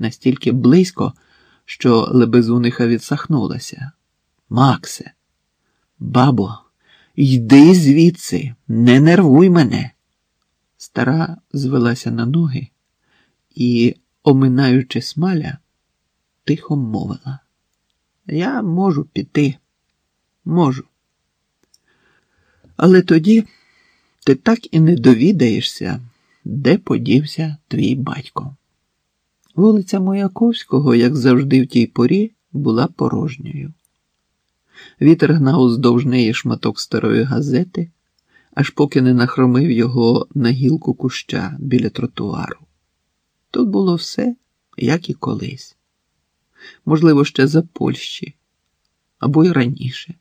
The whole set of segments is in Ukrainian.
настільки близько, що лебезуниха відсахнулася. Максе, бабо, йди звідси, не нервуй мене. Стара звелася на ноги і, оминаючи смаля, тихо мовила. Я можу піти, можу. Але тоді ти так і не довідаєшся, де подівся твій батько. Вулиця Мояковського, як завжди в тій порі, була порожньою. Вітер гнав уздовж неї шматок старої газети, аж поки не нахромив його на гілку куща біля тротуару. Тут було все, як і колись, можливо, ще за Польщі або й раніше.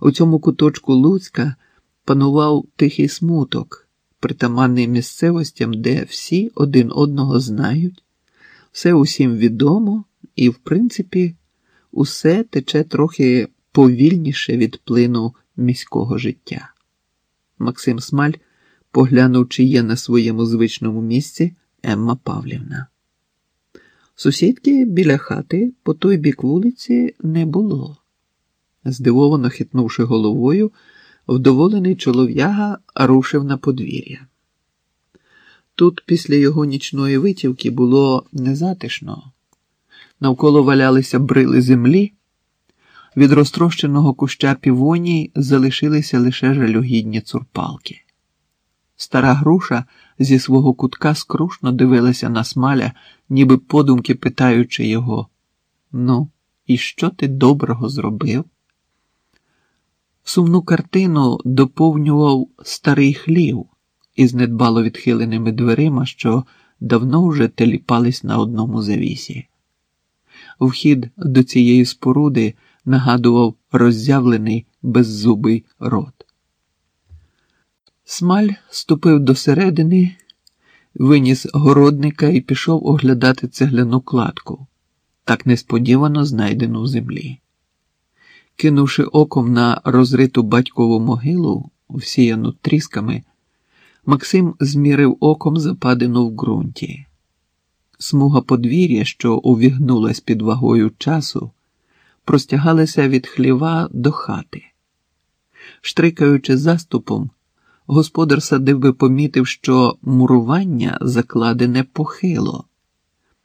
У цьому куточку Луцька панував тихий смуток, притаманний місцевостям, де всі один одного знають, все усім відомо і, в принципі, усе тече трохи повільніше від плину міського життя. Максим Смаль поглянув, чи є на своєму звичному місці Емма Павлівна. Сусідки біля хати по той бік вулиці не було. Здивовано хитнувши головою, вдоволений чолов'яга рушив на подвір'я. Тут, після його нічної витівки, було незатишно. Навколо валялися брили землі, від розтрощеного куща півоній залишилися лише жалюгідні цурпалки. Стара груша зі свого кутка скрушно дивилася на смаля, ніби подумки питаючи його: Ну, і що ти доброго зробив? Сумну картину доповнював старий хлів із недбало відхиленими дверима, що давно вже теліпались на одному завісі. Вхід до цієї споруди нагадував роззявлений беззубий рот. Смаль ступив до середини, виніс городника і пішов оглядати цегляну кладку, так несподівано знайдену в землі. Кинувши оком на розриту батькову могилу, всіяну трісками, Максим змірив оком западину в ґрунті. Смуга подвір'я, що увігнулась під вагою часу, простягалася від хліва до хати. Штрикаючи заступом, господар садиби помітив, що мурування закладене похило.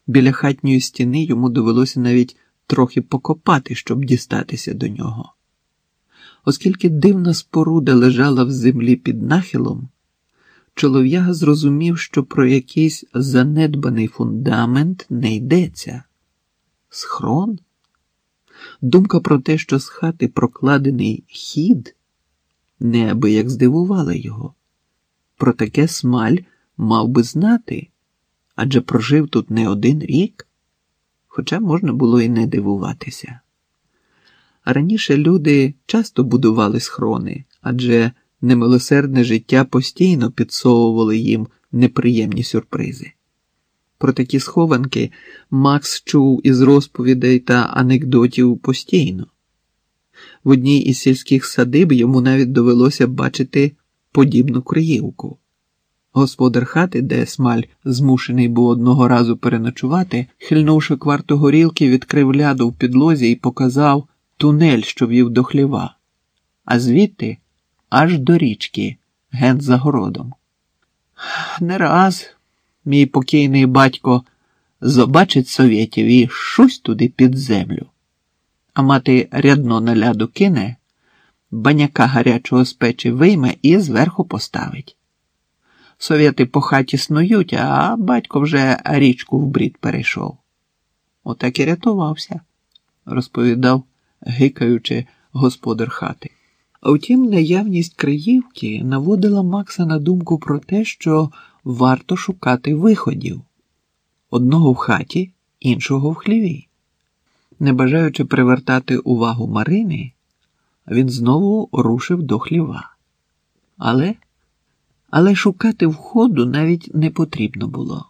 Біля хатньої стіни йому довелося навіть трохи покопати, щоб дістатися до нього. Оскільки дивна споруда лежала в землі під нахилом, чолов'яга зрозумів, що про якийсь занедбаний фундамент не йдеться. Схрон? Думка про те, що з хати прокладений хід, неабияк здивувала його. Про таке смаль мав би знати, адже прожив тут не один рік, хоча можна було і не дивуватися. Раніше люди часто будували схрони, адже немилосердне життя постійно підсовувало їм неприємні сюрпризи. Про такі схованки Макс чув із розповідей та анекдотів постійно. В одній із сільських садиб йому навіть довелося бачити подібну криївку. Господар хати, де смаль змушений був одного разу переночувати, хильнувши кварту горілки, відкрив ляду в підлозі і показав тунель, що вів до хліва, а звідти аж до річки, ген за городом. Не раз мій покійний батько побачить совєтів і шусь туди під землю. А мати рядно на ляду кине, баняка гарячого з печі вийме і зверху поставить. Совєти по хаті снують, а батько вже річку в брід перейшов. Отак і рятувався, розповідав, гикаючи господар хати. А втім, наявність Криївки наводила Макса на думку про те, що варто шукати виходів одного в хаті, іншого в хліві. Не бажаючи привертати увагу Марини, він знову рушив до хліва. Але але шукати входу навіть не потрібно було.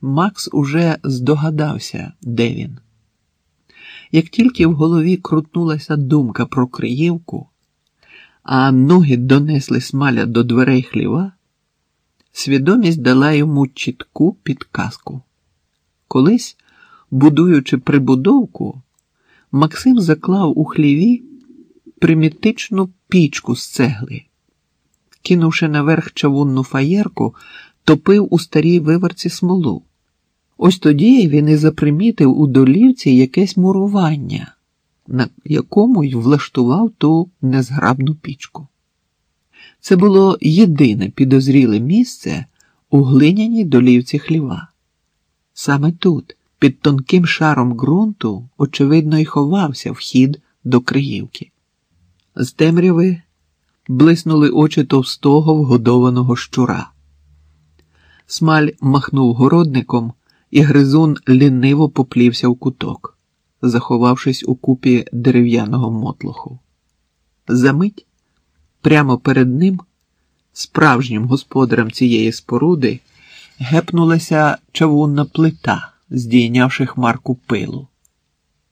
Макс уже здогадався, де він. Як тільки в голові крутнулася думка про Криївку, а ноги донесли смаля до дверей хліва, свідомість дала йому чітку підказку. Колись, будуючи прибудовку, Максим заклав у хліві примітичну пічку з цегли. Кинувши наверх чавунну фаєрку, топив у старій виверці смолу. Ось тоді він і запримітив у долівці якесь мурування, на якому й влаштував ту незграбну пічку. Це було єдине підозріле місце у глиняній долівці хліва. Саме тут, під тонким шаром ґрунту, очевидно, й ховався вхід до Криївки. З темряви блиснули очі товстого вгодованого щура. Смаль махнув городником, і гризун ліниво поплівся в куток, заховавшись у купі дерев'яного мотлоху. Замить прямо перед ним, справжнім господарем цієї споруди, гепнулася чавунна плита, здійнявши хмарку пилу.